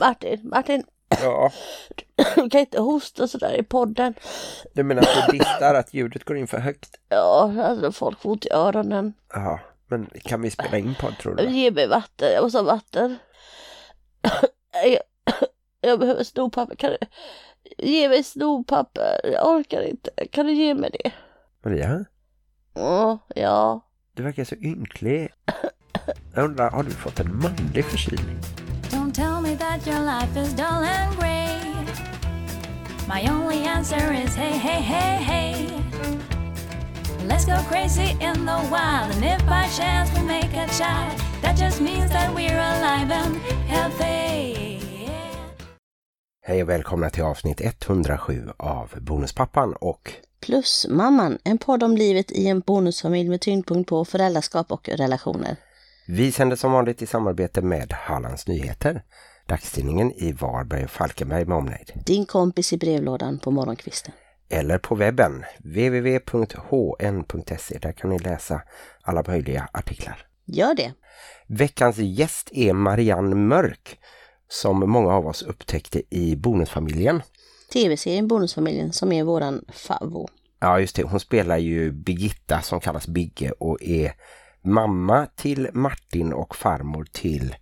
Martin, Martin, Ja, du kan inte hosta sådär i podden. du menar att du distar att ljudet går in för högt? Ja, alltså folk får ont i öronen. Ja, men kan vi spela in podd tror du? Ge mig vatten, jag måste ha vatten. Jag, jag behöver snorpapper. Kan du ge mig snorpapper? Jag orkar inte. Kan du ge mig det? Maria, Åh, ja. du verkar så ynklig. Jag undrar, har du fått en manlig förkylning? Your life is dull and grey. My only answer is hey, hey, hey, hey. Let's go crazy in the wild, and if by chance we make a child, that just means that we're alive and healthy. Hej och välkomna till avsnitt 107 av Bonuspappan och Plus mamman, en podd om livet i en bonusfamilj med tyngdpunkt på föräldraskap och relationer. vi sänder som vanligt i samarbete med Hallands Nyheter, dagstidningen i Varberg och Falkenberg med omnejd. Din kompis i brevlådan på morgonkvisten. Eller på webben www.hn.se. Där kan ni läsa alla möjliga artiklar. Gör det. Veckans gäst är Marianne Mörk som många av oss upptäckte i Bonusfamiljen. Tv-serien Bonusfamiljen som är våran favvo. Ja just det, hon spelar ju Birgitta som kallas Bigge och är mamma till Martin och farmor till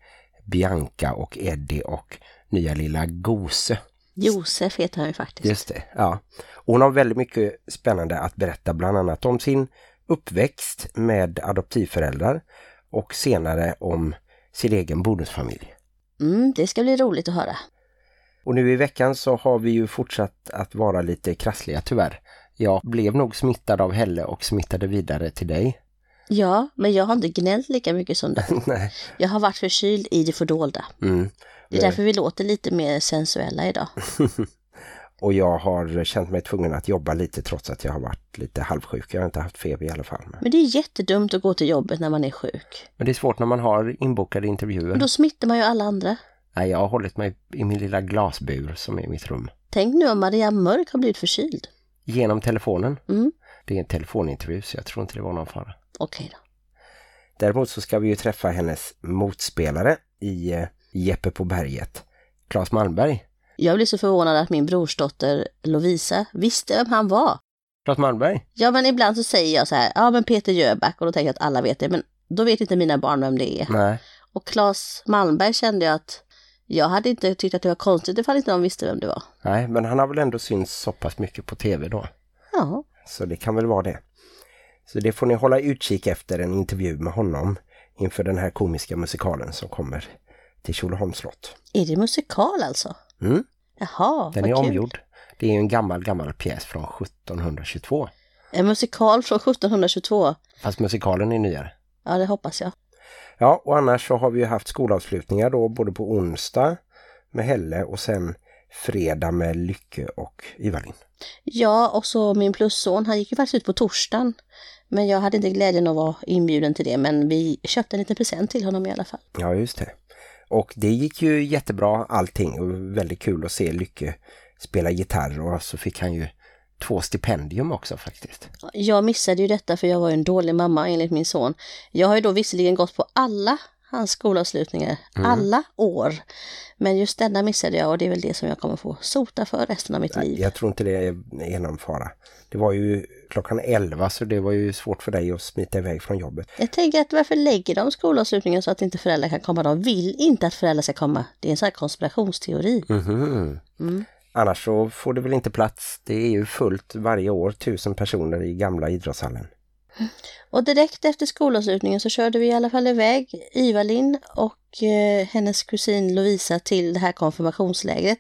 Bianca och Eddie och nya lilla Gose. Josef heter han ju faktiskt. Just det, ja. Och hon har väldigt mycket spännande att berätta bland annat om sin uppväxt med adoptivföräldrar och senare om sin egen bonusfamilj. Mm, det ska bli roligt att höra. Och nu i veckan så har vi ju fortsatt att vara lite krassliga tyvärr. Jag blev nog smittad av Helle och smittade vidare till dig. Ja, men jag har inte gnällt lika mycket som du. Nej. Jag har varit förkyld i det fördolda. Mm. Det är därför vi låter lite mer sensuella idag. Och jag har känt mig tvungen att jobba lite trots att jag har varit lite halvsjuk. Jag har inte haft feber i alla fall. Men- Men det är jättedumt att gå till jobbet när man är sjuk. Men det är svårt när man har inbokade intervjuer. Och då smittar man ju alla andra. Nej, jag har hållit mig i min lilla glasbur som är mitt rum. Tänk nu om Maria Mörk har blivit förkyld. Genom telefonen. Mm, Det är en telefonintervju så jag tror inte det var någon fara. Okej då. Däremot så ska vi ju träffa hennes motspelare i eh, Jeppe på berget. Claes Malmberg. Jag blev så förvånad att min brorsdotter Lovisa visste vem han var. Claes Malmberg? Ja, men ibland så säger jag så här, ja men Peter Jöback och då tänker jag att alla vet det, men då vet inte mina barn vem det är. Nej. Och Claes Malmberg kände jag att jag hade inte tyckt att det var konstigt ifall inte de visste vem det var. Nej, men han har väl ändå synts så pass mycket på tv då. Ja, Så det kan väl vara det. Så det får ni hålla utkik efter en intervju med honom inför den här komiska musikalen som kommer till Tjolöholms slott. är det musikal alltså? Mm, Jaha, den är kul. omgjord. Det är en gammal, gammal pjäs från 1722. En musikal från 1722. Fast musikalen är nyare. Ja, det hoppas jag. Ja, och annars så har vi ju haft skolavslutningar då både på onsdag med Helle och sen fredag med Lycke och Ivalin. Ja, och så min plusson, han gick ju faktiskt ut på torsdagen. Men jag hade inte glädjen att vara inbjuden till det, men vi köpte en liten present till honom i alla fall. Ja, just det. Och det gick ju jättebra allting och väldigt kul att se Lycke spela gitarr och så fick han ju två stipendium också faktiskt. Jag missade ju detta för jag var ju en dålig mamma enligt min son. Jag har ju då visserligen gått på alla hans skolavslutningar, alla år. Men just denna missade jag och det är väl det som jag kommer få sota för resten av mitt liv. Jag tror inte det är någon fara. Det var ju klockan 11 så det var ju svårt för dig att smita iväg från jobbet. Jag tänker att varför lägger de skolavslutningen så att inte föräldrar kan komma? De vill inte att föräldrar ska komma. Det är en sån här konspirationsteori. Mhm. Mm. Annars så får det väl inte plats. Det är ju fullt varje år, tusen personer i gamla idrottshallen. Och direkt efter skolavslutningen så körde vi i alla fall iväg Ivalin och eh, hennes kusin Lovisa till det här konfirmationslägret.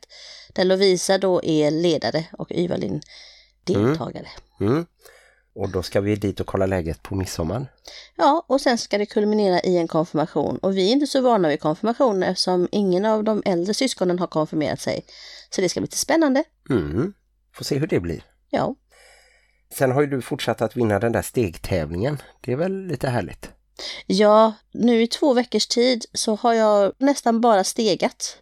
Där Lovisa då är ledare och Ivalin deltagare. Mm. Och då ska vi dit och kolla läget på midsommar. Ja, och sen ska det kulminera i en konfirmation. Och vi är inte så vana vid konfirmationer eftersom ingen av de äldre syskonen har konfirmerat sig. Så det ska bli lite spännande. Mm. Får se hur det blir. Ja, Sen har ju du fortsatt att vinna den där stegtävlingen. Det är väl lite härligt? Ja, nu i två veckors tid så har jag nästan bara stegat.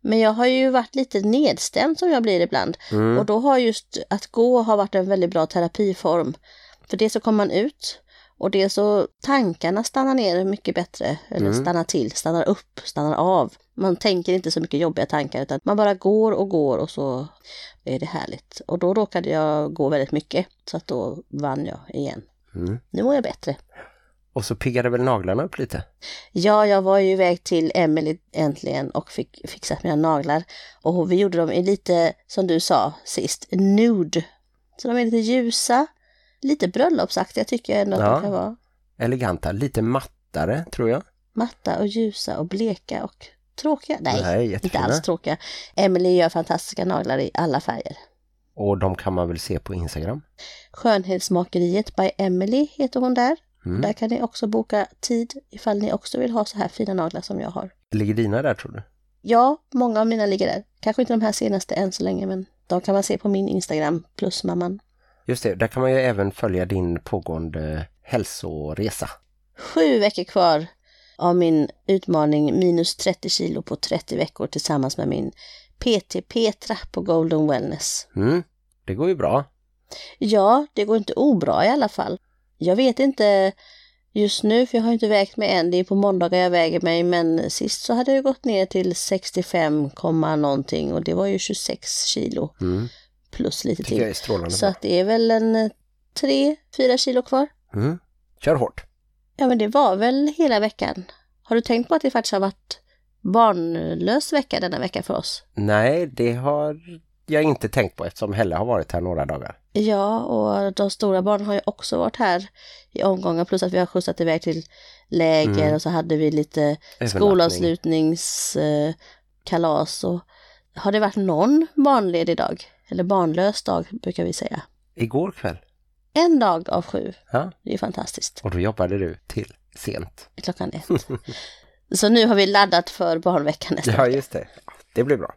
Men jag har ju varit lite nedstämd som jag blir ibland. Mm. Och då har just att gå har varit en väldigt bra terapiform. För det så kommer man ut Och det så tankarna stannar ner mycket bättre, eller Mm. stannar till, stannar upp, stannar av. Man tänker inte så mycket jobbiga tankar utan man bara går och går och så är det härligt. Och då råkade jag gå väldigt mycket så att då vann jag igen. Mm. Nu mår jag bättre. Och så piggade väl naglarna upp lite? Ja, jag var ju iväg till Emily äntligen och fick fixat mina naglar. Och vi gjorde dem i lite, som du sa sist, nude. Så de är lite ljusa, lite bröllopsaktiga tycker jag ändå att Ja. de kan vara. Eleganta, lite mattare tror jag. Matta och ljusa och bleka och tråkiga. Nej, Nej, inte alls tråkiga. Emily gör fantastiska naglar i alla färger. Och de kan man väl se på Instagram? Skönhetsmakeriet by Emily heter hon där. Mm. Där kan ni också boka tid ifall ni också vill ha så här fina naglar som jag har. Ligger dina där tror du? Ja, många av mina ligger där. Kanske inte de här senaste än så länge, men de kan man se på min Instagram, plus mamman. Just det, där kan man ju även följa din pågående hälsoresa. Sju veckor kvar av min utmaning minus 30 kilo på 30 veckor tillsammans med min PT Petra på Golden Wellness. Mm. Det går ju bra. Ja, det går inte obra i alla fall. Jag vet inte just nu, för jag har inte vägt mig än. Det är på måndagar jag väger mig, men sist så hade jag gått ner till 65, komma någonting och det var ju 26 kilo Mm. Plus lite Tycker jag till. är Så att det är väl en 3-4 kilo kvar. Mm. Kör hårt. Ja, men det var väl hela veckan. Har du tänkt på att det faktiskt har varit barnlös vecka denna vecka för oss? Nej, det har jag inte tänkt på eftersom Helle har varit här några dagar. Ja, och de stora barnen har ju också varit här i omgångar plus att vi har skjutsat iväg till läger Mm. och så hade vi lite skolavslutningskalas och har det varit någon barnledig dag? Eller barnlös dag brukar vi säga. Igår kväll. En dag av sju. Ja, Det är fantastiskt. och då jobbade du till sent. Klockan ett. så nu har vi laddat för barnveckan nästa Ja, just det. Det blir bra.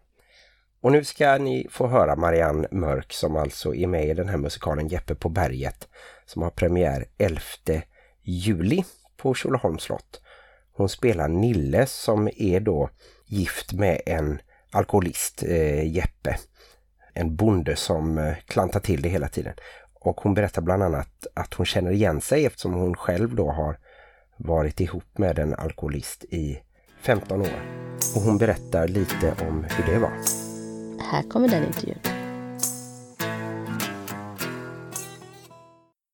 Och nu ska ni få höra Marianne Mörk som alltså är med i den här musikalen Jeppe på berget som har premiär 11 juli på Tjolöholms slott. Hon spelar Nille som är då gift med en alkoholist, eh, Jeppe. En bonde som eh, klantar till det hela tiden. Och hon berättar bland annat att hon känner igen sig eftersom hon själv då har varit ihop med en alkoholist i 15 år. Och hon berättar lite om hur det var. Här kommer den intervjun.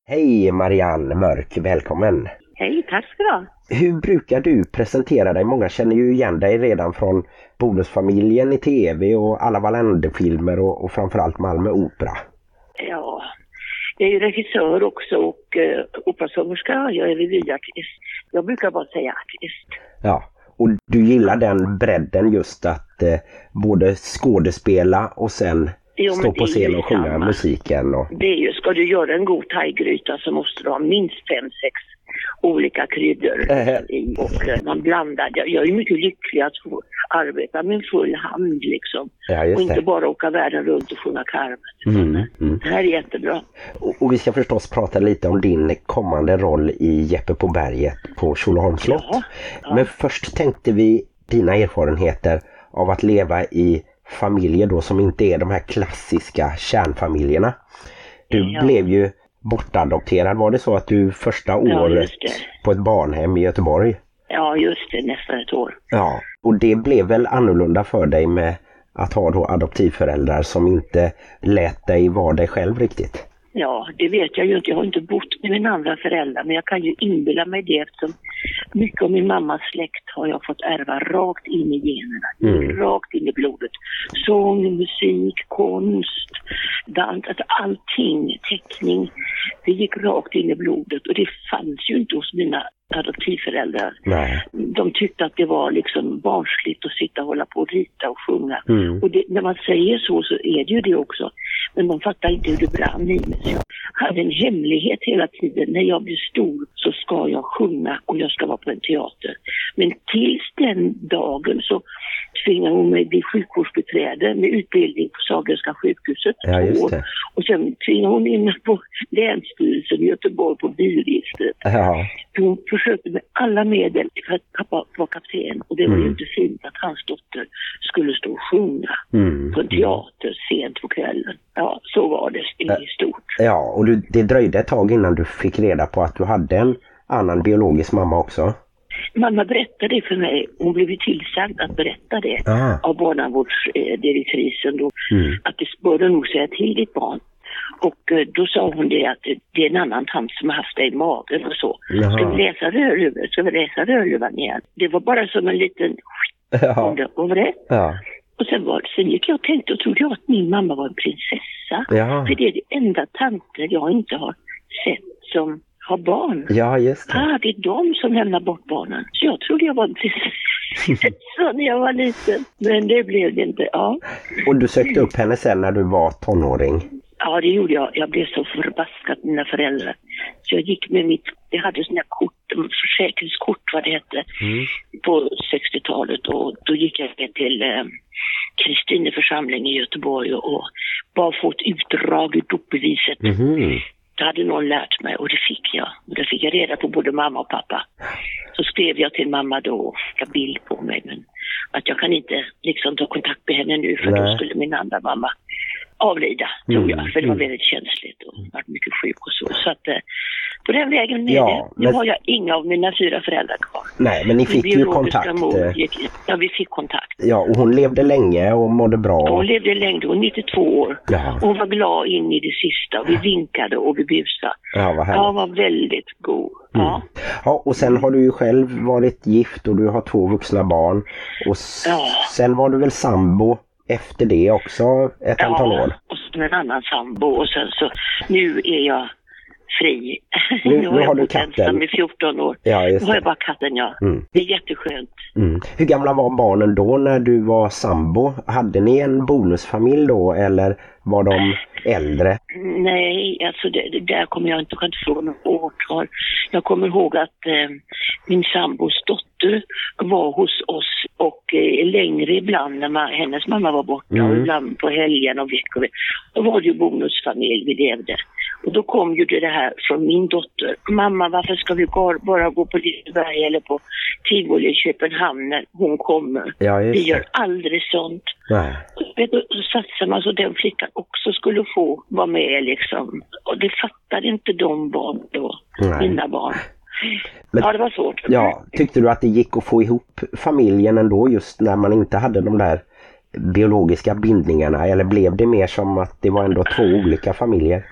Hej Marianne Mörk, välkommen! Hej, tack ska du ha. Hur brukar du presentera dig? Många känner ju igen dig redan från Bonusfamiljen i tv och alla Wallander-filmer och, och framförallt Malmö Opera. Ja, jag är ju regissör också och uh, operasångerska. Jag är revyartist. Jag brukar bara säga artist. Ja, och du gillar den bredden just att eh, både skådespela och sen Jo, stå på scen och sjunga samma. musiken. Och, Det är ju, ska du göra en god thaigryta så måste du ha minst fem, sex olika kryddor Äh. i. Och man blandar. Jag, är mycket lycklig att få arbeta med full hand liksom. ja, Och inte bara åka världen runt och sjunga Carmen. Mm, mm. Det här är jättebra. Och, och vi ska förstås prata lite om din kommande roll i Jeppe på berget på Tjolöholms slott. Ja, ja. Men först tänkte vi dina erfarenheter av att leva i familjer då som inte är de här klassiska kärnfamiljerna. Du blev ju bortadopterad. Var det så att du första Ja, året det. på ett barnhem i Göteborg? Ja, just det. Nästan ett år. Ja. Och det blev väl annorlunda för dig med att ha då adoptivföräldrar som inte lät dig vara dig själv riktigt? Ja, det vet jag ju inte. Jag har inte bott med mina andra föräldrar, men jag kan ju inbilla mig det eftersom mycket av min mammas släkt har jag fått ärva rakt in i generna, Mm. rakt in i blodet. Sång, musik, konst, dans, alltså allting, teckning. Det gick rakt in i blodet och det fanns ju inte hos mina adoptivföräldrar. Nej. De tyckte att det var liksom barnsligt att sitta och hålla på och rita och sjunga. Mm. Och det, när man säger så så är det ju det också. Men de fattar inte hur det brann i mig. Så jag hade en hemlighet hela tiden. När jag blir stor så ska jag sjunga och jag ska vara på en teater. Men tills den dagen så tvingade hon mig bli sjukvårdsbiträde med utbildning på Sahlgrenska sjukhuset. Ja, just det. Och sen tvingade hon in på Länsstyrelsen i Göteborg på bilregistret. Ja, Hon försökte med alla medel för att pappa var kapten och det var ju Mm. inte fint att hans dotter skulle stå och sjunga mm. på en teater sent på kvällen. Ja, så var det i stort. ja och du, det dröjde ett tag innan du fick reda på att du hade en annan biologisk mamma också. Mamma berättade det för mig. Hon blev ju tillsagd att berätta det Ah. av barnavårdsdirektrisen då. Mm. Att det bör du nog säga till ditt barn. Och eh, då sa hon det att det är en annan tant som har haft dig i magen och så. Jaha. Ska vi läsa Rödluvan? Ska vi läsa Rödluvan igen? Det var bara som en liten Ja, om det över det. ja, Och sen, var, sen gick jag och tänkte och trodde jag att min mamma var en prinsessa. ja, För det är det enda tanter jag inte har sett som har barn. ja just det. Ah, det är de som lämnar bort barnen. Så jag trodde jag var en prinsessa när jag var liten. Men det blev det inte. Ja. Och du sökte upp henne sen när du var tonåring? ja, det gjorde jag. Jag blev så förbaskat mina föräldrar. Så jag gick med mitt, jag hade sådana kort, försäkringskort vad det hette, Mm. på 60-talet. Och då gick jag till eh, Kristine församling i Göteborg och, och bara fått utdrag ur dopbeviset. Mhm. Det hade någon lärt mig och det fick jag. Och det fick jag reda på både mamma och pappa. Så skrev jag till mamma då och fick bild på mig. Men att jag kan inte liksom ta kontakt med henne nu för Nej. då skulle min andra mamma avlida, tror Mm, jag. För det var mm. väldigt känsligt och varit mycket sjuk och så. Så att eh, på den vägen är Ja, det. Nu men- har jag inga av mina fyra föräldrar kvar. Nej, men ni fick ju kontakt. mor eh, gick- Ja, vi fick kontakt. Ja, och hon levde länge och mådde bra. Hon levde länge, hon var 92 år. Ja. Hon var glad in i det sista. Vi vinkade och vi busade. Ja, vad Ja, härligt. hon var väldigt god. Ja. Ja, och sen har du ju själv varit gift och du har två vuxna barn. Och Ja. sen var du väl sambo efter det också ett antal år? och så med en annan sambo och sen så nu är jag fri. Nu- nu har har jag du bott katten. i 14 år. Ja, Nu just har jag det. bara katten, ja. Mm. Det är jätteskönt. Mm. Hur gamla var barnen då när du var sambo? Hade ni en bonusfamilj då eller var de äldre? Nej, alltså det, där kommer jag inte, jag fråga något årtal. Jag kommer ihåg att eh, min sambos dotter var hos oss och eh, längre ibland när man, hennes mamma var borta Mm. och ibland på helgen och veckor. Då var det ju bonusfamilj vi levde. Och då kom ju det här från min dotter. Mamma, varför ska vi bara, gå på Liseberg eller på Tivoli i Köpenhamn när hon kommer? Ja, Vi gör aldrig sånt. Nej. Du, så satsar man så den flickan också skulle få vara med liksom. Och det fattade inte de barn då, Nej. mina barn. Men- ja, det var svårt. Ja, tyckte du att det gick att få ihop familjen ändå just när man inte hade de där biologiska bindningarna? Eller blev det mer som att det var ändå två olika familjer?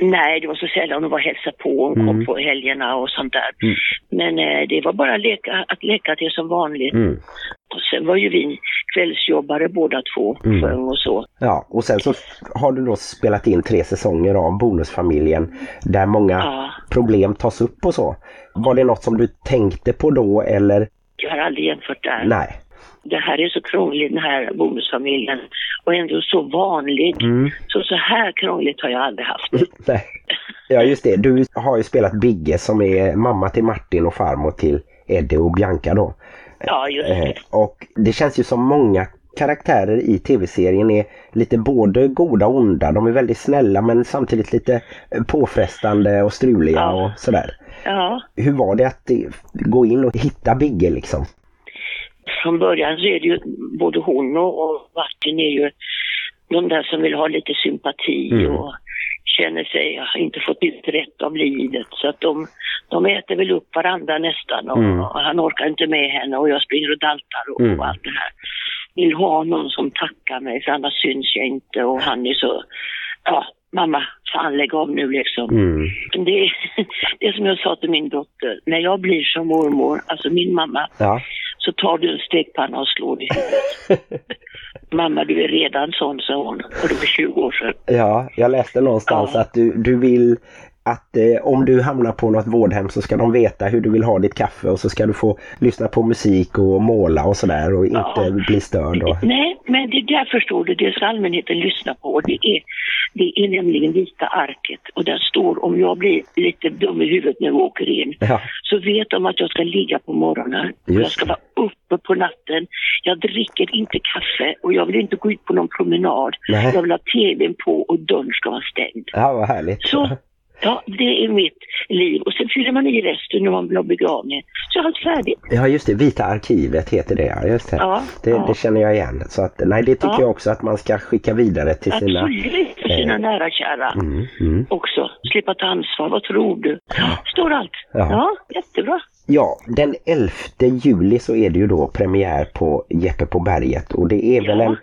Nej, det var så sällan hon var och hälsade på. Hon Mm. kom på helgerna och sånt där. Mm. Men eh, det var bara leka, att leka till som vanligt. Mm. Och sen var ju vi kvällsjobbare båda två, Mm. sjöng och så. Ja, och sen så har du då spelat in tre säsonger av Bonusfamiljen där många Ja. problem tas upp och så. Var det något som du tänkte på då eller? Jag har aldrig jämfört där. Nej. Det här är så krångligt, den här bonusfamiljen. Och ändå så vanlig. Mm. Så så här krångligt har jag aldrig haft. Ja just det, du har ju spelat Bigge som är mamma till Martin och farmor till Eddie och Bianca då. Ja, just Eh, det. och det känns ju som många karaktärer i tv-serien är lite både goda och onda. De är väldigt snälla men samtidigt lite eh, påfrestande och struliga Ja. och sådär. Ja, Hur var det att eh, gå in och hitta Bigge liksom? Från början så är det ju både hon och, Martin är ju de där som vill ha lite sympati Mm. och känner sig inte fått ut rätt av livet. Så att de, de äter väl upp varandra nästan och, Mm. och han orkar inte med henne och jag springer och daltar och, Mm. och allt det här. Vill ha någon som tackar mig för annars syns jag inte och han är så, ja, mamma, fan lägg av nu liksom. Mm. Det, det är som jag sa till min dotter, när jag blir som mormor, alltså min mamma, Ja. Så tar du en stekpanna och slår i huvudet. Mamma, du är redan sån, sa hon. Och det var 20 år sedan. ja, jag läste någonstans Ja. att du, du vill att eh, om du hamnar på något vårdhem så ska de veta hur du vill ha ditt kaffe och så ska du få lyssna på musik och måla och sådär och inte Ja. bli störd. Och... Nej, men det där förstår du, det ska allmänheten lyssna på. Det är, det är nämligen vita arket och där står om jag blir lite dum i huvudet när jag åker in Ja, så vet de att jag ska ligga på morgonen. Jag ska vara uppe på natten. Jag dricker inte kaffe och jag vill inte gå ut på någon promenad. Nej. Jag vill ha tvn på och dörren ska vara stängd. ja vad härligt. Så, ja, det är mitt liv. Och sen fyller man i resten när man ha begravning. Så är allt färdigt. Ja just det, Vita arkivet heter det. Ja, just det. Ja, det, ja. det känner jag igen. Så att, nej, det tycker Ja. jag också att man ska skicka vidare till sina... Absolut, för sina eh, nära kära. Mm, mm. Också. Slippa ta ansvar. Vad tror du? Står allt. Ja. Jättebra. Ja, den 11 juli så är det ju då premiär på Jeppe på berget och det är väl en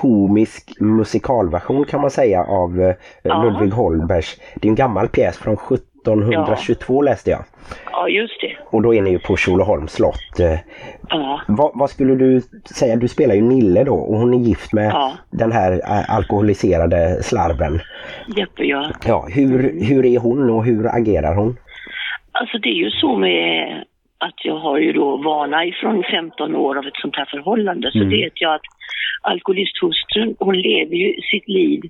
komisk musikalversion kan man säga av eh, Ja. Ludvig Holbergs. Det är en gammal pjäs från 1722 läste jag. Ja, just det. Och då är ni ju på Tjolöholms slott. Eh, Ja. Vad, vad skulle du säga? Du spelar ju Nille då och hon är gift med Ja. den här eh, alkoholiserade slarven. Jeppe, ja. Ja, hur, hur är hon och hur agerar hon? Alltså det är ju så med att jag har ju då vana ifrån 15 år av ett sånt här förhållande. Så Mm. vet jag att alkoholisthustrun, hon lever ju sitt liv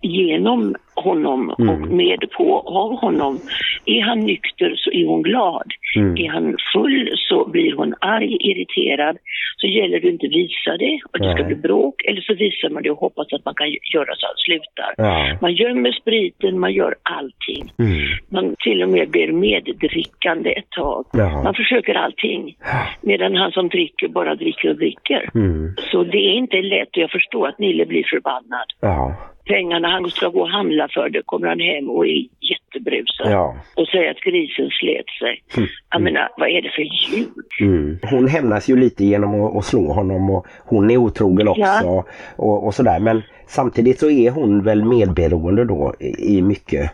genom honom Mm. och med på av honom. Är han nykter så är hon glad. Mm. Är han full så blir hon arg, irriterad. Så gäller det inte att visa det och det ska bli bråk. Eller så visar man det och hoppas att man kan göra så att det slutar. Ja. Man gömmer spriten, man gör allting. Mm. Man till och med blir meddrickande ett tag. Ja. Man försöker allting. Medan han som dricker bara dricker och dricker. Mm. Så det är inte lätt och jag förstår att Nille blir förbannad. Ja. Pengarna han ska gå och handla för det kommer han hem och är jättebrusad. Ja. Och säger att grisen slet sig. Mm. Jag menar, vad är det för djur? Mm. Hon hämnas ju lite genom att, att slå honom och hon är otrogen också Ja. och, och sådär. Men samtidigt så är hon väl medberoende då i, i mycket.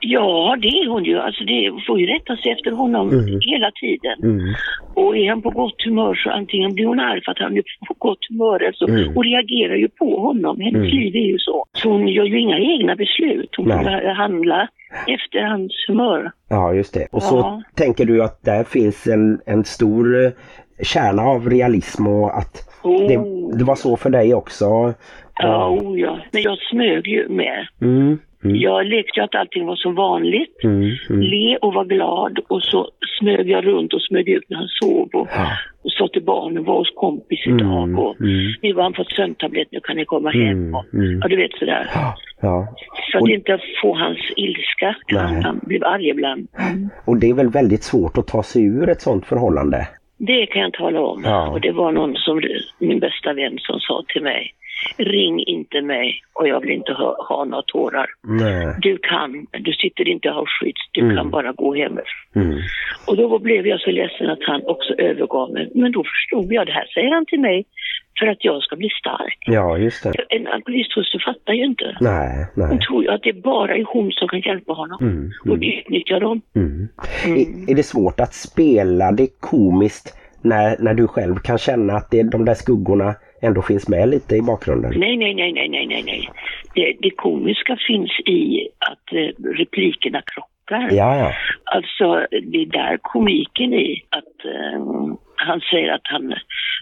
Ja, det är hon ju. Alltså det får ju rätta sig efter honom Mm. hela tiden. Mm. Och är han på gott humör så antingen blir hon arg för att han är på gott humör eller så. Mm. Hon reagerar ju på honom. Hennes Mm. liv är ju så. Så hon gör ju inga egna beslut. Hon får handla efter hans humör. Ja, just det. Och så Ja. tänker du att där finns en, en stor eh, kärna av realism och att Oh. det, det var så för dig också. Ja, oh ja. Men jag smög ju med. Mm. Mm. Jag lekte att allting var som vanligt. Mm. Mm. Le och var glad och så smög jag runt och smög ut när han sov och, Ja. och sa till barnen var hos kompis Mm, idag och mm. nu har han fått sömntablett, nu kan ni komma Mm, hem. Och. Ja, du vet sådär. Ja. För Och- att inte få hans ilska. Han, han blev arg ibland. Och det är väl väldigt svårt att ta sig ur ett sånt förhållande. Det kan jag tala om. Ja. Och det var någon som, min bästa vän som sa till mig. Ring inte mig och jag vill inte ha, ha några tårar. Nej. Du kan, du sitter inte i Auschwitz, du Mm. kan bara gå hem. Mm. Och då blev jag så ledsen att han också övergav mig. Men då förstod jag, det här säger han till mig för att jag ska bli stark. Ja, just det. En alkoholisthustru fattar ju inte. Nej, Hon nej. tror ju att det bara är hon som kan hjälpa honom. Mm, Och mm, utnyttjar dem. mm. Mm. Är, är det svårt att spela det komiskt när, när du själv kan känna att det, de där skuggorna ändå finns med lite i bakgrunden? Nej, nej, nej, nej, nej, nej. Det, det komiska finns i att eh, replikerna krockar. Ja, ja. Alltså, det är där komiken i att eh, han säger att han,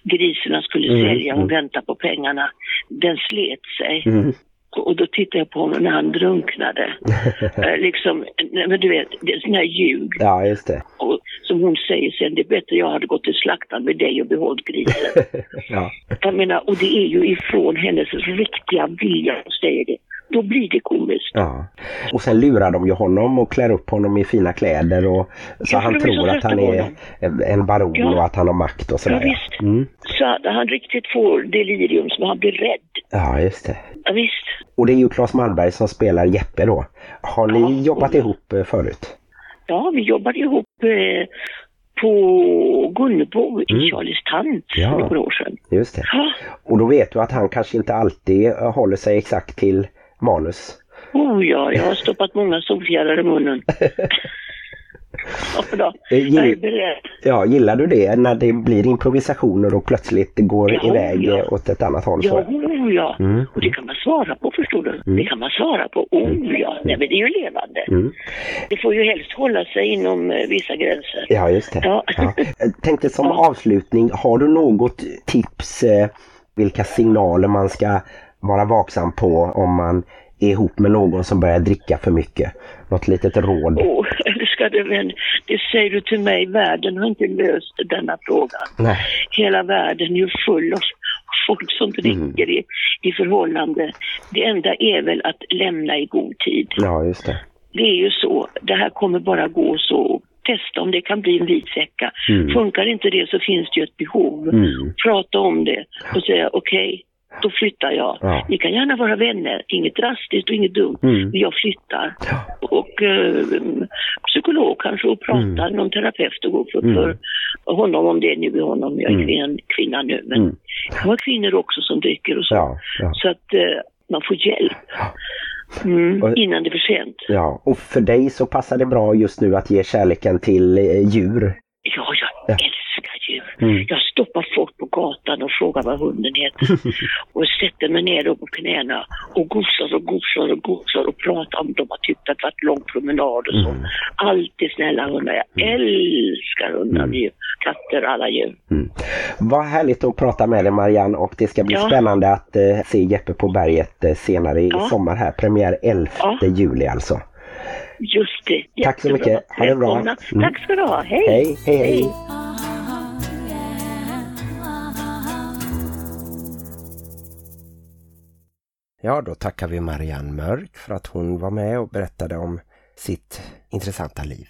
grisen han skulle Mm, sälja, hon mm. väntar på pengarna. Den slet sig. Mm. Och då tittar jag på honom när han drunknade. eh, liksom, men du vet, det är sådana här ljug. Ja, just det. Och som hon säger sen, det är bättre jag hade gått till slaktaren med dig och behållit grisen. ja. Jag menar, och det är ju ifrån hennes riktiga vilja hon säger det. Då blir det komiskt. Ja. Och sen lurar de ju honom och klär upp honom i fina kläder och så Ja, han tror att han är honom. en baron Ja. och att han har makt och sådär. Ja, visst. Mm. Så han riktigt får delirium så han blir rädd. Ja, just det. Ja, visst. Och det är ju Claes Malmberg som spelar Jeppe då. Har ni Ja. jobbat ihop eh, förut? Ja, vi jobbade ihop eh, på Gunnebo Mm. i Charlies tant Ja. för några år sedan. Just det. Ja, Och då vet du att han kanske inte alltid eh, håller sig exakt till manus. oh ja, jag har stoppat många solfjädrar i munnen. Ja. Eh, gill, ja, gillar du det när det blir improvisationer och plötsligt går Ja, iväg ja. åt ett annat håll? Ja, oh, ja. Mm. Och det kan man svara på förstår du. Det kan man svara på. Oh ja, nej men det är ju levande. Mm. Det får ju helst hålla sig inom eh, vissa gränser. Ja, just det. Ja. Jag tänkte som Ja. avslutning, har du något tips eh, vilka signaler man ska vara vaksam på om man är ihop med någon som börjar dricka för mycket? Något litet råd? Åh, eller ska det, säger du till mig, världen har inte löst denna fråga. Nej. Hela världen är ju full av folk som Mm. dricker i, i förhållande. Det enda är väl att lämna i god tid. Ja, just det. Det är ju så, det här kommer bara gå så. Testa om det kan bli en vit vecka. Mm. Funkar inte det så finns det ju ett behov. Mm. Prata om det och säga okej, då flyttar jag. Ja. Ni kan gärna vara vänner, inget drastiskt och inget dumt, Mm. men jag flyttar. Och eh, psykolog kanske och prata, någon terapeut och gå för, Mm. för honom om det är nu är honom, jag är Mm. kvinna, kvinna nu, men Mm. kan vara kvinnor också som dricker och så. Ja, ja. Så att eh, man får hjälp mm, Och- innan det är för sent. ja. Och för dig så passar det bra just nu att ge kärleken till eh, djur. Ja, jag Ja. älskar djur. Mm. Jag stoppar folk på gatan och frågar vad hunden heter. och sätter mig ner på knäna och gosar och gosar och gosar och pratar om de har tyckt att det varit lång promenad och så. Mm. Alltid snälla hundar. Jag älskar hundar, djur, katter, alla djur. Mm. Vad härligt att prata med dig Marianne och det ska bli Ja. spännande att eh, se Jeppe på berget eh, senare i Ja. sommar här. Premiär 11 Ja. juli alltså. Just det. Tack så Jättebra. mycket. Ha det bra. Mm. Tack ska du ha. Hej. Hej, hej, hej. Ja, då tackar vi Marianne Mörk för att hon var med och berättade om sitt intressanta liv.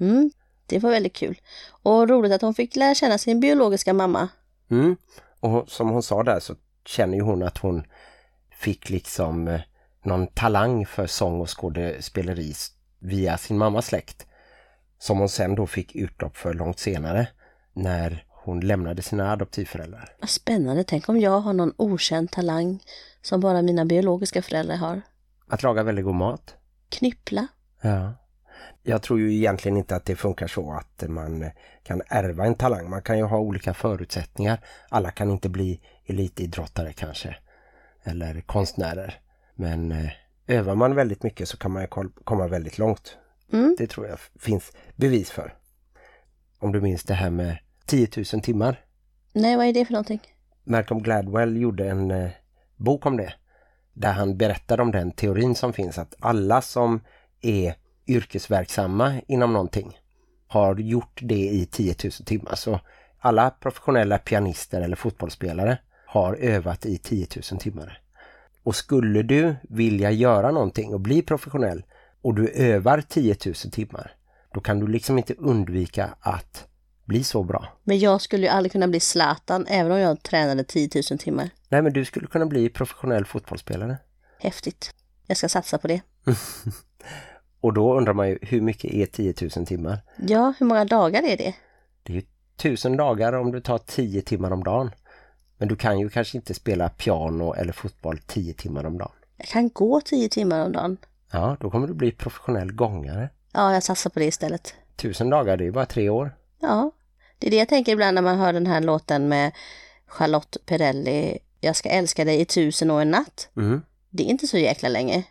Mm, det var väldigt kul. Och roligt att hon fick lära känna sin biologiska mamma. Mm. Och som hon sa där så känner ju hon att hon fick liksom eh, någon talang för sång och skådespeleri via sin mammas släkt. Som hon sen då fick utlopp för långt senare när hon lämnade sina adoptivföräldrar. Spännande, tänk om jag har någon okänd talang som bara mina biologiska föräldrar har. Att laga väldigt god mat. Knyppla. Ja. Jag tror ju egentligen inte att det funkar så att man kan ärva en talang. Man kan ju ha olika förutsättningar. Alla kan inte bli elitidrottare kanske. Eller konstnärer. Men eh, övar man väldigt mycket så kan man ju komma väldigt långt. Mm. Det tror jag finns bevis för. Om du minns det här med 10 000 timmar. Nej, vad är det för någonting? Malcolm Gladwell gjorde en eh, bok om det. Där han berättade om den teorin som finns att alla som är yrkesverksamma inom någonting har gjort det i 10 000 timmar. Så alla professionella pianister eller fotbollsspelare har övat i 10 000 timmar. Och skulle du vilja göra någonting och bli professionell och du övar 10 000 timmar, då kan du liksom inte undvika att bli så bra. Men jag skulle ju aldrig kunna bli Zlatan även om jag tränade 10 000 timmar. Nej, men du skulle kunna bli professionell fotbollsspelare. Häftigt. Jag ska satsa på det. Och då undrar man ju, hur mycket är 10 000 timmar? Ja, hur många dagar är det? Det är ju tusen dagar om du tar 10 timmar om dagen. Men du kan ju kanske inte spela piano eller fotboll 10 timmar om dagen. Jag kan gå 10 timmar om dagen. Ja, då kommer du bli professionell gångare. Ja, jag satsar på det istället. Tusen dagar, det är ju bara tre år. Ja, det är det jag tänker ibland när man hör den här låten med Charlotte Perrelli. Jag ska älska dig i tusen och en natt. Mm. Det är inte så jäkla länge.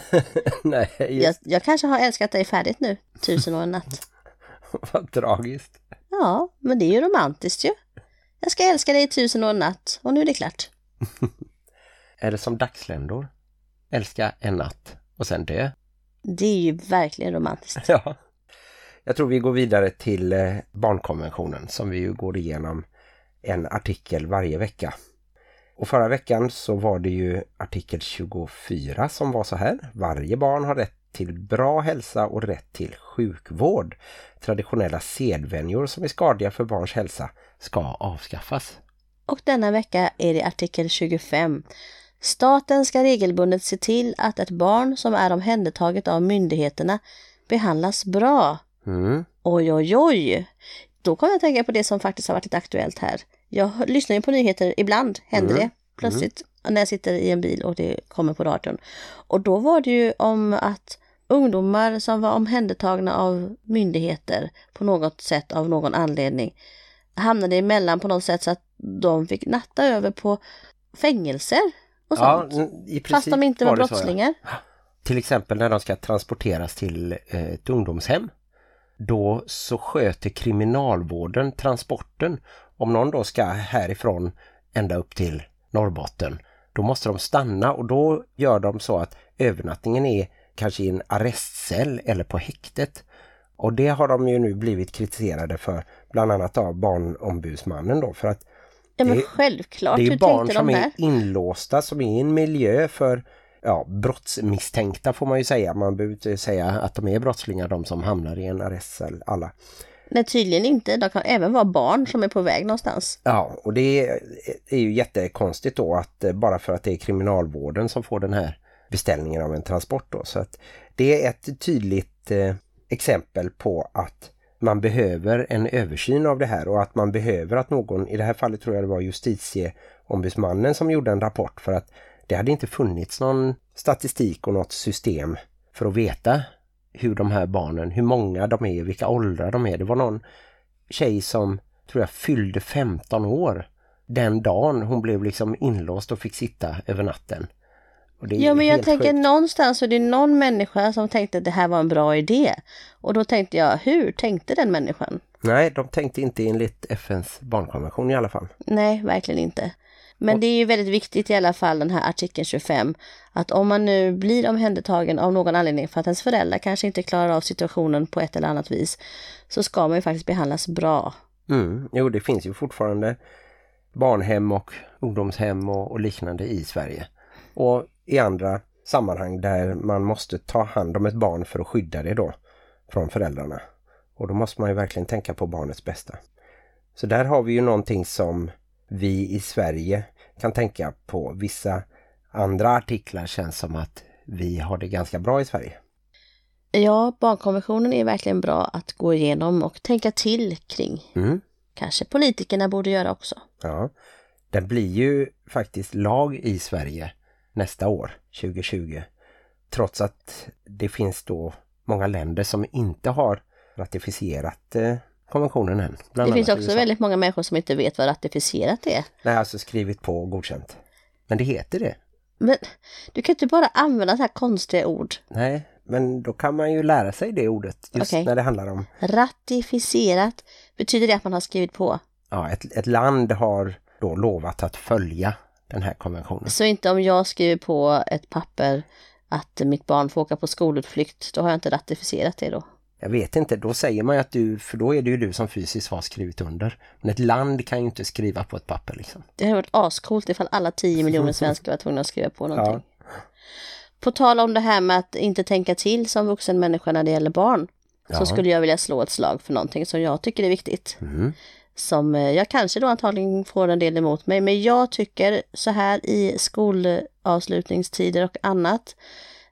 Nej, Jag, just jag kanske har älskat dig färdigt nu, tusen och en natt. vad tragiskt. Ja, men det är ju romantiskt ju. Jag ska älska dig i tusen och en natt och nu är det klart. Är det som dagsländor? Älska en natt och sen dö? Det är ju verkligen romantiskt. Ja. Jag tror vi går vidare till eh, barnkonventionen som vi ju går igenom en artikel varje vecka. Och förra veckan så var det ju artikel 24 som var så här. Varje barn har rätt till bra hälsa och rätt till sjukvård. Traditionella sedvänjor som är skadliga för barns hälsa ska avskaffas. Och denna vecka är det artikel 25. Staten ska regelbundet se till att ett barn som är omhändertaget av myndigheterna behandlas bra. Mm. Oj, oj, oj! Då kommer jag att tänka på det som faktiskt har varit aktuellt här. Jag lyssnar ju på nyheter ibland, händer Mm. det plötsligt, när jag sitter i en bil och det kommer på radion. Och då var det ju om att ungdomar som var omhändertagna av myndigheter på något sätt av någon anledning hamnade emellan på något sätt så att de fick natta över på fängelser och sånt. i fast de inte var, det så, ja. brottslingar. Till exempel när de ska transporteras till eh, ett ungdomshem. Då så sköter kriminalvården transporten. Om någon då ska härifrån ända upp till Norrbotten. Då måste de stanna och då gör de så att övernattningen är kanske i en arrestcell eller på häktet. Och det har de ju nu blivit kritiserade för bland annat av barnombudsmannen då för att Ja men det- självklart, det är hur barn som de är inlåsta som är i en miljö för ja, brottsmisstänkta får man ju säga. Man behöver inte säga att de är brottslingar de som hamnar i en arrestcell alla. Nej tydligen inte, de kan även vara barn som är på väg någonstans. Ja, och det är, är ju jättekonstigt då att eh, bara för att det är kriminalvården som får den här beställningen av en transport då. Så att det är ett tydligt eh, exempel på att man behöver en översyn av det här och att man behöver att någon, i det här fallet tror jag det var justitieombudsmannen som gjorde en rapport för att det hade inte funnits någon statistik och något system för att veta hur de här barnen, hur många de är, vilka åldrar de är. Det var någon tjej som tror jag fyllde 15 år den dagen hon blev liksom inlåst och fick sitta över natten. Är Ja men jag tänker sjukt. någonstans så är det någon människa som tänkte att det här var en bra idé. Och då tänkte jag, hur tänkte den människan? Nej, de tänkte inte enligt FNs barnkonvention i alla fall. Nej, verkligen inte. Men det är ju väldigt viktigt i alla fall den här artikeln 25 att om man nu blir omhändertagen av någon anledning för att ens föräldrar kanske inte klarar av situationen på ett eller annat vis så ska man ju faktiskt behandlas bra. Mm. Jo, det finns ju fortfarande barnhem och ungdomshem och, och liknande i Sverige. Och i andra sammanhang där man måste ta hand om ett barn för att skydda det då från föräldrarna. Och då måste man ju verkligen tänka på barnets bästa. Så där har vi ju någonting som vi i Sverige kan tänka på. Vissa andra artiklar känns som att vi har det ganska bra i Sverige. Ja, barnkonventionen är verkligen bra att gå igenom och tänka till kring. Mm. Kanske politikerna borde göra också. Ja, den blir ju faktiskt lag i Sverige nästa år, 2020. Trots att det finns då många länder som inte har ratificerat eh, konventionen än. Det finns också väldigt många människor som inte vet vad ratificerat är. Nej, alltså skrivit på och godkänt. Men det heter det. Men du kan inte bara använda så här konstiga ord. Nej, men då kan man ju lära sig det ordet just Okej. när det handlar om Ratificerat, betyder det att man har skrivit på? ja, ett, ett land har då lovat att följa den här konventionen. Så inte om jag skriver på ett papper att mitt barn får åka på skolutflykt, då har jag inte ratificerat det då. Jag vet inte, då säger man ju att du, för då är det ju du som fysiskt har skrivit under. Men ett land kan ju inte skriva på ett papper liksom. Det hade varit ascoolt ifall alla 10 miljoner svenskar var tvungna att skriva på någonting. På tal om det här med att inte tänka till som vuxen människa när det gäller barn, Ja. så skulle jag vilja slå ett slag för någonting som jag tycker är viktigt. Mm. Som eh, jag kanske då antagligen får en del emot mig, men jag tycker så här i skolavslutningstider och annat,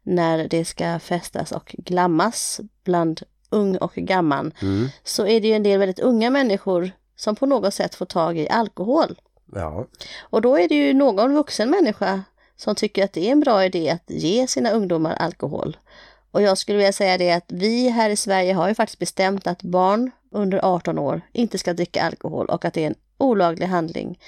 när det ska festas och glammas bland ung och gammal, Mm. så är det ju en del väldigt unga människor som på något sätt får tag i alkohol. Ja, Och då är det ju någon vuxen människa som tycker att det är en bra idé att ge sina ungdomar alkohol. Och jag skulle vilja säga det att vi här i Sverige har ju faktiskt bestämt att barn under 18 år inte ska dricka alkohol och att det är en olaglig handling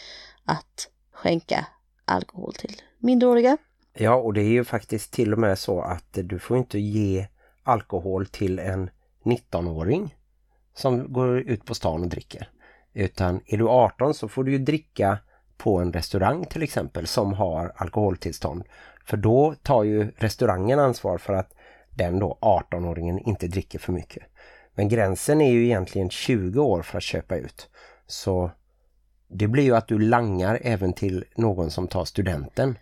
att skänka alkohol till minderåriga. ja och det är ju faktiskt till och med så att du får inte ge alkohol till en 19-åring som går ut på stan och dricker. Utan är du 18 så får du ju dricka på en restaurang till exempel som har alkoholtillstånd. För då tar ju restaurangen ansvar för att den då 18-åringen inte dricker för mycket. Men gränsen är ju egentligen 20 år för att köpa ut. Så det blir ju att du langar även till någon som tar studenten.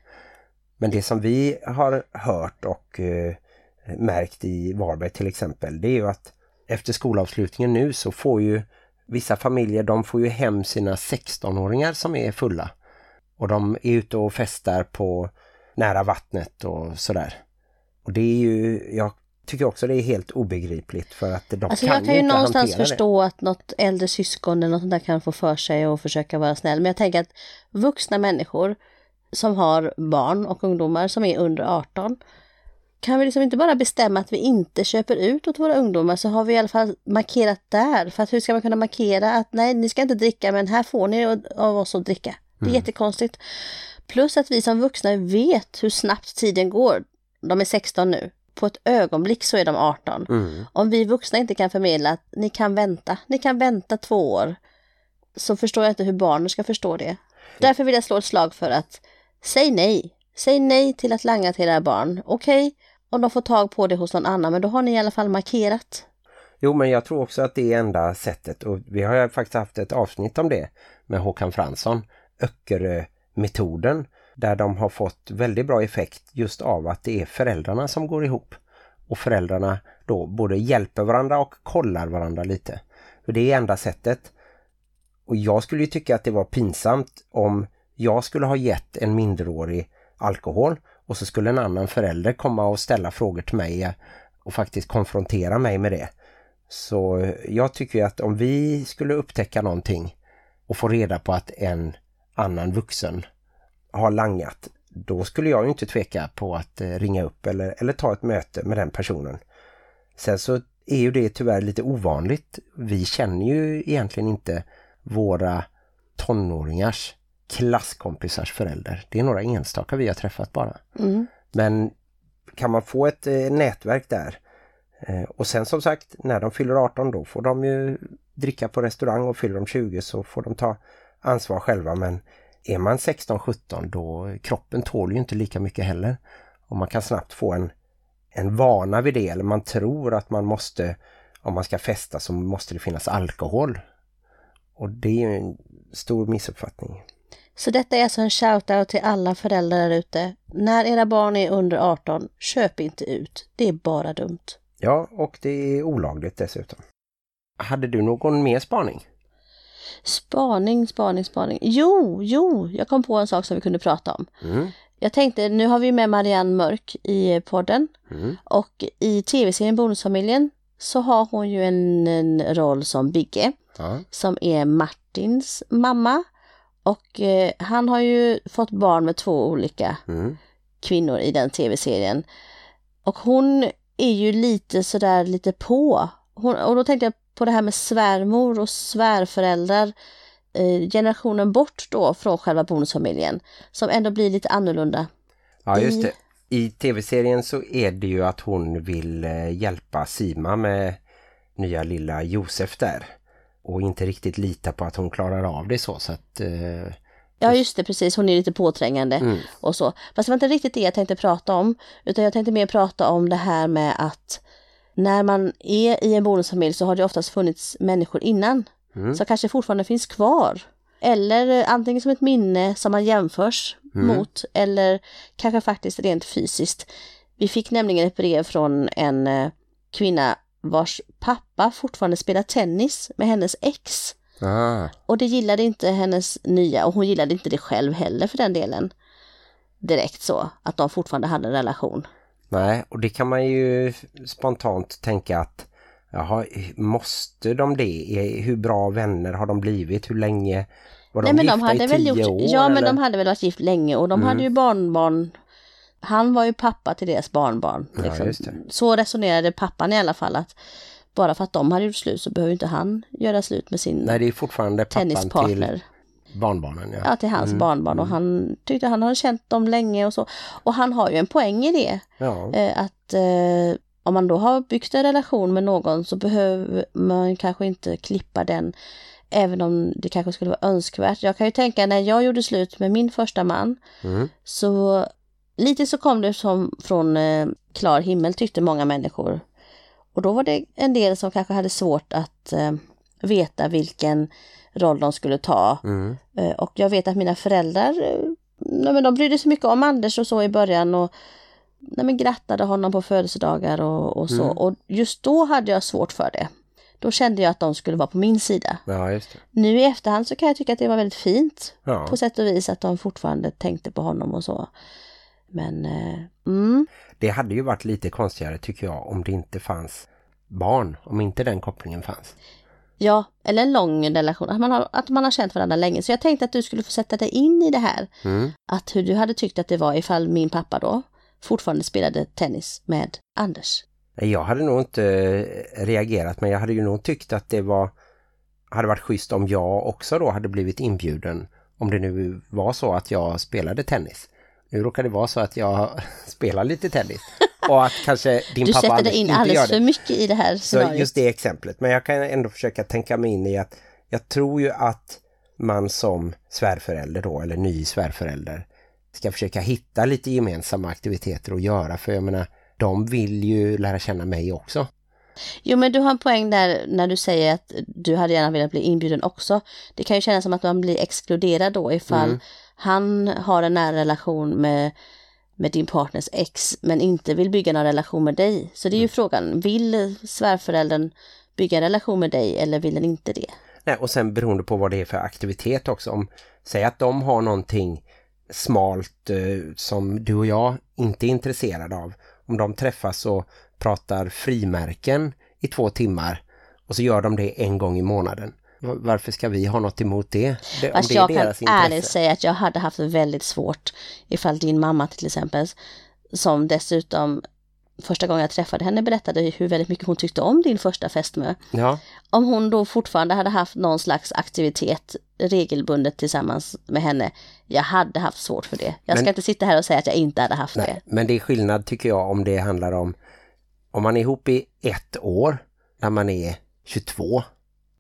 Men det som vi har hört och eh, märkt i Varberg till exempel det är ju att efter skolavslutningen nu så får ju vissa familjer de får ju hem sina 16-åringar som är fulla. Och de är ute och festar på nära vattnet och sådär. Och det är ju, jag tycker också det är helt obegripligt för att de Alltså kan jag kan ju ju någonstans förstå att något äldre syskon eller något sånt där kan få för sig och försöka vara snäll. Men jag tänker att vuxna människor som har barn och ungdomar som är under 18 kan vi liksom inte bara bestämma att vi inte köper ut åt våra ungdomar så har vi i alla fall markerat där. För att hur ska man kunna markera att nej, ni ska inte dricka men här får ni av oss att dricka. Det är jättekonstigt. Plus att vi som vuxna vet hur snabbt tiden går. De är 16 nu. På ett ögonblick så är de 18. Mm. Om vi vuxna inte kan förmedla att ni kan vänta, ni kan vänta två år. Så förstår jag inte hur barnen ska förstå det. Därför vill jag slå ett slag för att säg nej. Säg nej till att langa till era barn. Okej, om de får tag på det hos någon annan, men då har ni i alla fall markerat. Jo, men jag tror också att det är enda sättet och vi har ju faktiskt haft ett avsnitt om det med Håkan Fransson, Öckerö-metoden, där de har fått väldigt bra effekt just av att det är föräldrarna som går ihop. Och föräldrarna då både hjälper varandra och kollar varandra lite. För det är enda sättet. Och jag skulle ju tycka att det var pinsamt om jag skulle ha gett en minderårig alkohol och så skulle en annan förälder komma och ställa frågor till mig eh, och faktiskt konfrontera mig med det. Så eh, jag tycker att om vi skulle upptäcka någonting och få reda på att en annan vuxen har langat, då skulle jag ju inte tveka på att eh, ringa upp eller, eller ta ett möte med den personen. Sen så är ju det tyvärr lite ovanligt. Vi känner ju egentligen inte våra tonåringars klasskompisars förälder. Det är några enstaka vi har träffat bara. Mm. Men kan man få ett eh, nätverk där eh, och sen som sagt när de fyller 18 då får de ju dricka på restaurang och fyller de 20 så får de ta ansvar själva men är man 16-17 då kroppen tål ju inte lika mycket heller. Och man kan snabbt få en, en vana vid det eller man tror att man måste om man ska festa så måste det finnas alkohol. Och det är ju en stor missuppfattning. Så detta är alltså en shout-out till alla föräldrar där ute. När era barn är under 18, köp inte ut. Det är bara dumt. Ja, och det är olagligt dessutom. Hade du någon mer spaning? Spaning, spaning, spaning. Jo, jo, jag kom på en sak som vi kunde prata om. Mm. Jag tänkte, nu har vi med Marianne Mörk i podden Mm. och i tv-serien Bonusfamiljen så har hon ju en, en roll som Bigge Ja. som är Martins mamma och eh, han har ju fått barn med två olika Mm. kvinnor i den tv-serien. Och hon är ju lite sådär lite på. Hon, och då tänkte jag på det här med svärmor och svärföräldrar. Eh, generationen bort då från själva bonusfamiljen. Som ändå blir lite annorlunda. Ja, just det. I tv-serien så är det ju att hon vill eh, hjälpa Sima med nya lilla Josef där. Och inte riktigt lita på att hon klarar av det så. så att, eh, Ja just det, precis. Hon är lite påträngande Mm. och så. Fast det var inte riktigt det jag tänkte prata om. Utan jag tänkte mer prata om det här med att när man är i en bonusfamilj så har det oftast funnits människor innan. Mm. Som kanske fortfarande finns kvar. Eller antingen som ett minne som man jämförs Mm. mot eller kanske faktiskt rent fysiskt. Vi fick nämligen ett brev från en eh, kvinna vars pappa fortfarande spelar tennis med hennes ex. ah, Och det gillade inte hennes nya och hon gillade inte det själv heller för den delen. Direkt så, att de fortfarande hade en relation. nej, och det kan man ju spontant tänka att jaha, måste de det? Hur bra vänner har de blivit? Hur länge? Var de Nej men de gifta hade i väl tio gjort, år? ja men eller? de hade väl varit gift länge och de Mm. hade ju barnbarn. Han var ju pappa till deras barnbarn. Ja, Liksom. det. Så resonerade pappan i alla fall att bara för att de hade gjort slut så behöver inte han göra slut med sin Nej, det är fortfarande pappan till barnbarnen. Ja. Ja, till hans Mm. barnbarn och han tyckte han hade känt dem länge och så. Och han har ju en poäng i det. Ja. Eh, att eh, om man då har byggt en relation med någon så behöver man kanske inte klippa den även om det kanske skulle vara önskvärt. Jag kan ju tänka när jag gjorde slut med min första man Mm. så lite så kom det som från eh, klar himmel tyckte många människor. Och då var det en del som kanske hade svårt att eh, veta vilken roll de skulle ta. Mm. Eh, Och jag vet att mina föräldrar, eh, nej men de brydde sig mycket om Anders och så i början och nej men grattade honom på födelsedagar och, och så. Mm. Och just då hade jag svårt för det. Då kände jag att de skulle vara på min sida. ja. Nu i efterhand så kan jag tycka att det var väldigt fint Ja. på sätt och vis att de fortfarande tänkte på honom och så. Men, eh, mm, Det hade ju varit lite konstigare tycker jag om det inte fanns barn. Om inte den kopplingen fanns. ja, eller en lång relation, att man, har, att man har känt varandra länge. Så jag tänkte att du skulle få sätta dig in i det här. Mm. Att hur du hade tyckt att det var ifall min pappa då fortfarande spelade tennis med Anders. Jag hade nog inte eh, reagerat men jag hade ju nog tyckt att det var hade varit schysst om jag också då hade blivit inbjuden om det nu var så att jag spelade tennis. Nu råkar det vara så att jag spelar lite tennis. Och att kanske din du pappa sätter Anders in inte gör alldeles det. för mycket i det här Så scenariot. just det exemplet. Men jag kan ändå försöka tänka mig in i att jag tror ju att man som svärförälder då, eller ny svärförälder, ska försöka hitta lite gemensamma aktiviteter att göra. För jag menar, de vill ju lära känna mig också. Jo men du har en poäng där när du säger att du hade gärna velat bli inbjuden också. Det kan ju kännas som att man blir exkluderad då ifall Mm. Han har en nära relation med, med din partners ex men inte vill bygga någon relation med dig. Så det är ju frågan, vill svärföräldern bygga en relation med dig eller vill den inte det? Nej, och sen beroende på vad det är för aktivitet också. Om, säg att de har någonting smalt eh, som du och jag inte är intresserade av. Om de träffas och pratar frimärken i två timmar och så gör de det en gång i månaden. Va- Varför ska vi ha något emot det? det Fast det är jag kan ärligt säga att jag hade haft det väldigt svårt ifall din mamma till exempel, som dessutom första gången jag träffade henne berättade hur väldigt mycket hon tyckte om din första fästmö. Ja, Om hon då fortfarande hade haft någon slags aktivitet regelbundet tillsammans med henne, jag hade haft svårt för det. Jag ska Men- inte sitta här och säga att jag inte hade haft nej. det. Men det är skillnad tycker jag om det handlar om om man är ihop i ett år när man är 22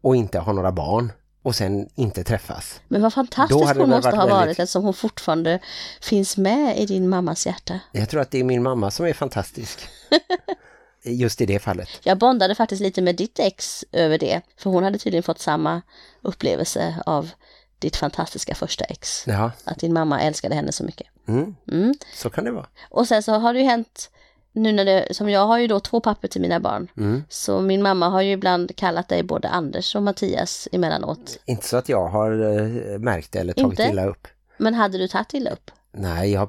och inte har några barn och sen inte träffas. Men vad Då fantastisk hade hon måste varit ha väldigt- varit eftersom hon fortfarande finns med i din mammas hjärta. Jag tror att det är min mamma som är fantastisk. Just i det fallet. Jag bondade faktiskt lite med ditt ex över det, för hon hade tydligen fått samma upplevelse av ditt fantastiska första ex. Ja, Att din mamma älskade henne så mycket. mm, Mm. så kan det vara. Och sen så har det ju hänt, nu när det, som jag har ju då två papper till mina barn, Mm. så min mamma har ju ibland kallat dig både Anders och Mattias emellanåt. Inte så att jag har eh, märkt det eller tagit Inte? illa upp. Men hade du tagit illa upp? Nej, jag,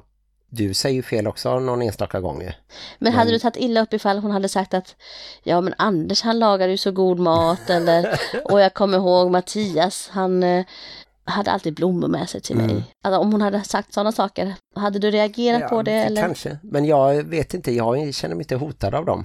du säger ju fel också någon enstaka gång. ju. Men hade Men- du tagit illa upp ifall hon hade sagt att ja men Anders han lagar ju så god mat eller och jag kommer ihåg Mattias han eh, hade alltid blommor med sig till Mm. mig. Alltså, om hon hade sagt sådana saker, hade du reagerat på det eller? Kanske, men jag vet inte, jag känner mig inte hotad av dem.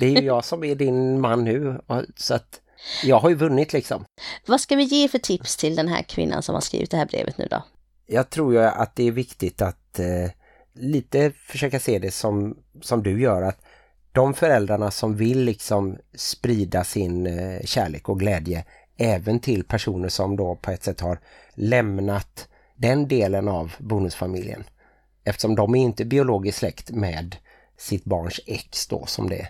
Det är ju jag som är din man nu, så att jag har ju vunnit liksom. Vad ska vi ge för tips till den här kvinnan som har skrivit det här brevet nu då? Jag tror ju att det är viktigt att eh, lite försöka se det som, som du gör, att de föräldrarna som vill liksom sprida sin eh, kärlek och glädje även till personer som då på ett sätt har lämnat den delen av bonusfamiljen. Eftersom de är inte biologiskt släkt med sitt barns ex då som det är.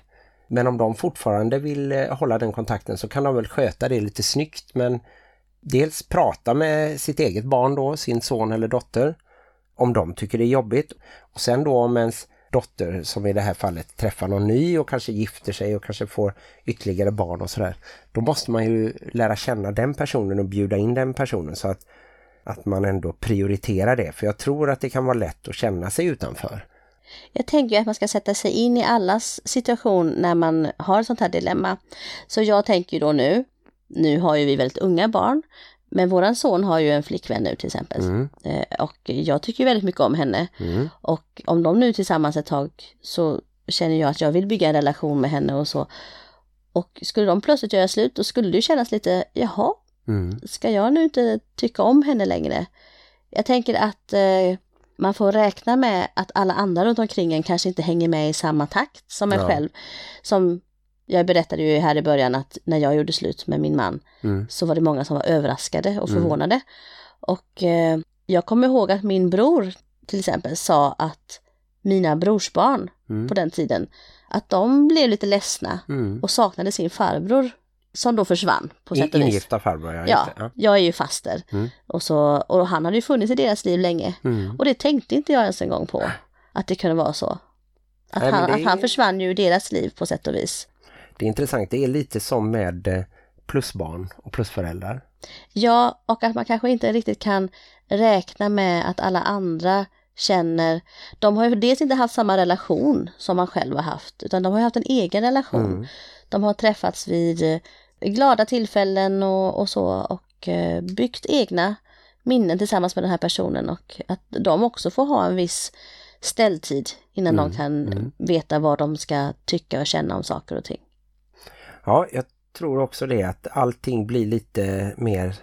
Men om de fortfarande vill eh, hålla den kontakten så kan de väl sköta det lite snyggt men dels prata med sitt eget barn då, sin son eller dotter om de tycker det är jobbigt. Och sen då om ens dotter som i det här fallet träffar någon ny och kanske gifter sig och kanske får ytterligare barn och sådär. Då måste man ju lära känna den personen och bjuda in den personen så att, att man ändå prioriterar det. För jag tror att det kan vara lätt att känna sig utanför. Jag tänker ju att man ska sätta sig in i allas situation när man har ett sånt här dilemma. Så jag tänker då nu, nu har ju vi väldigt unga barn, men våran son har ju en flickvän nu till exempel. Mm, Eh, Och jag tycker väldigt mycket om henne. mm, Och om de nu tillsammans ett tag så känner jag att jag vill bygga en relation med henne och så. Och skulle de plötsligt göra slut då skulle det ju kännas lite, jaha, mm, ska jag nu inte tycka om henne längre? Jag tänker att eh, man får räkna med att alla andra runt omkring en kanske inte hänger med i samma takt som en Ja. själv. Som jag berättade ju här i början att när jag gjorde slut med min man mm, så var det många som var överraskade och Mm. förvånade. Och eh, jag kommer ihåg att min bror till exempel sa att mina brorsbarn mm, på den tiden, att de blev lite ledsna mm. och saknade sin farbror som då försvann på sätt och vis. ingifta farbror, ja. Ja, jag är ju faster. Mm. Och, så, och han hade ju funnits i deras liv länge. Mm. Och det tänkte inte jag ens en gång på, att det kunde vara så. Att, Nej, han, det att han försvann ju i deras liv på sätt och vis. Det är intressant, det är lite som med eh, plusbarn och plusföräldrar. Ja, och att man kanske inte riktigt kan räkna med att alla andra känner, de har ju dels inte haft samma relation som man själv har haft, utan de har ju haft en egen relation. Mm. De har träffats vid eh, glada tillfällen och, och så och eh, byggt egna minnen tillsammans med den här personen och att de också får ha en viss ställtid innan Mm, de kan mm. veta vad de ska tycka och känna om saker och ting. Ja, jag tror också det att allting blir lite mer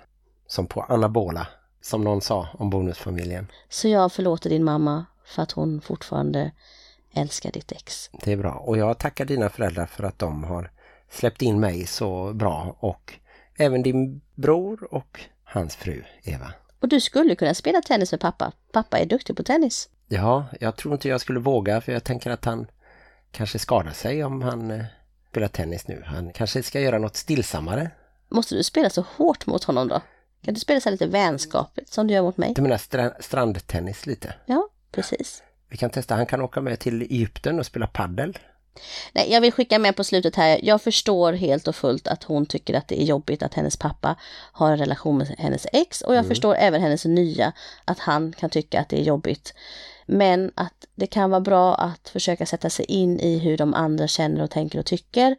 som på anabola, som någon sa om bonusfamiljen. Så jag förlåter din mamma för att hon fortfarande älskar ditt ex. Det är bra. Och jag tackar dina föräldrar för att de har släppt in mig så bra och även din bror och hans fru Eva. Och du skulle kunna spela tennis med pappa. Pappa är duktig på tennis. Ja, jag tror inte jag skulle våga för jag tänker att han kanske skadar sig om han spelar tennis nu. Han kanske ska göra något stillsammare. Måste du spela så hårt mot honom då? Kan du spela så lite vänskapligt som du gör mot mig? Du menar stra- strandtennis lite? Ja, precis. Vi kan testa. Han kan åka med till Egypten och spela paddel. Nej, jag vill skicka med på slutet här. Jag förstår helt och fullt att hon tycker att det är jobbigt att hennes pappa har en relation med hennes ex och jag förstår även hennes nya att han kan tycka att det är jobbigt. Men att det kan vara bra att försöka sätta sig in i hur de andra känner och tänker och tycker.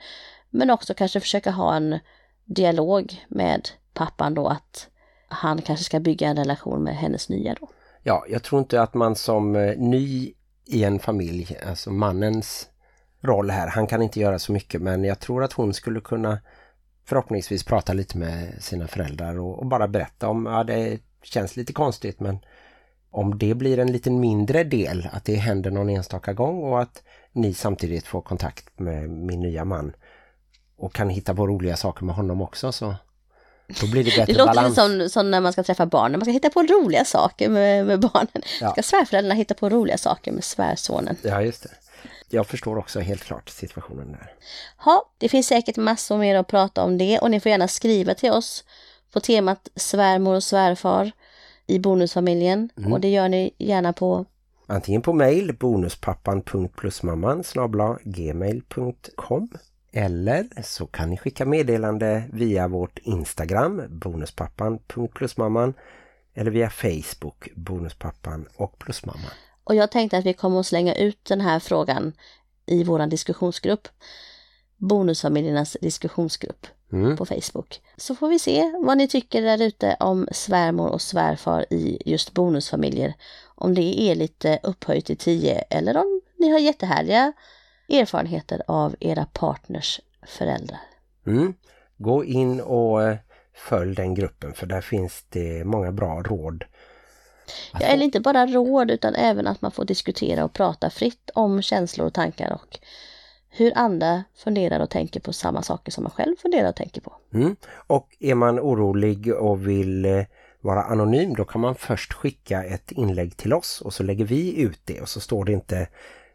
Men också kanske försöka ha en dialog med pappan då att han kanske ska bygga en relation med hennes nya då. Ja, jag tror inte att man som eh, ny i en familj, alltså mannens roll här, han kan inte göra så mycket men jag tror att hon skulle kunna förhoppningsvis prata lite med sina föräldrar och, och bara berätta om, ja det känns lite konstigt men om det blir en liten mindre del, att det händer någon enstaka gång och att ni samtidigt får kontakt med min nya man och kan hitta på roliga saker med honom också så då blir det bättre Det låter balans. lite som, som när man ska träffa barnen, man ska hitta på roliga saker med, med barnen. Ja. Ska svärföräldrarna hitta på roliga saker med svärsonen? Ja, just det. Jag förstår också helt klart situationen där. Ja, det finns säkert massor mer att prata om det och ni får gärna skriva till oss på temat svärmor och svärfar i bonusfamiljen och det gör ni gärna på Antingen på mail bonuspappan.plusmamman snabla gmail.com eller så kan ni skicka meddelande via vårt Instagram bonuspappan.plusmamman eller via Facebook bonuspappan och plusmamman. och jag tänkte att vi kommer att slänga ut den här frågan i våran diskussionsgrupp. Bonusfamiljernas diskussionsgrupp Mm. på Facebook. Så får vi se vad ni tycker där ute om svärmor och svärfar i just bonusfamiljer. Om det är lite upphöjt i tio eller om ni har jättehärliga erfarenheter av era partners föräldrar. Mm. Gå in och eh, följ den gruppen för där finns det många bra råd. Ja, eller inte bara råd utan även att man får diskutera och prata fritt om känslor och tankar och hur andra funderar och tänker på samma saker som man själv funderar och tänker på. Mm. Och är man orolig och vill eh, vara anonym då kan man först skicka ett inlägg till oss och så lägger vi ut det och så står det inte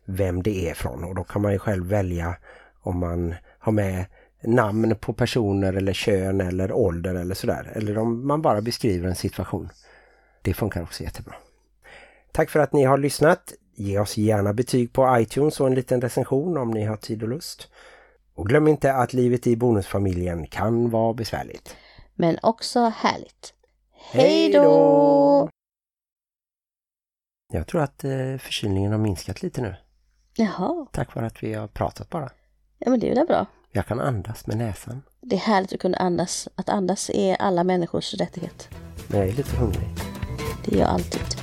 vem det är från och då kan man ju själv välja om man har med namn på personer eller kön eller ålder eller sådär eller om man bara beskriver en situation. Det funkar också jättebra. Tack för att ni har lyssnat. Ge oss gärna betyg på iTunes och en liten recension om ni har tid och lust. Och glöm inte att livet i bonusfamiljen kan vara besvärligt. Men också härligt. Hej då! Jag tror att eh, förkylningen har minskat lite nu. Jaha, Tack vare att vi har pratat bara. ja men det är väl bra. Jag kan andas med näsan. Det är härligt att kunna andas. Att andas är alla människors rättighet. Men jag är lite hungrig. Det är jag alltid.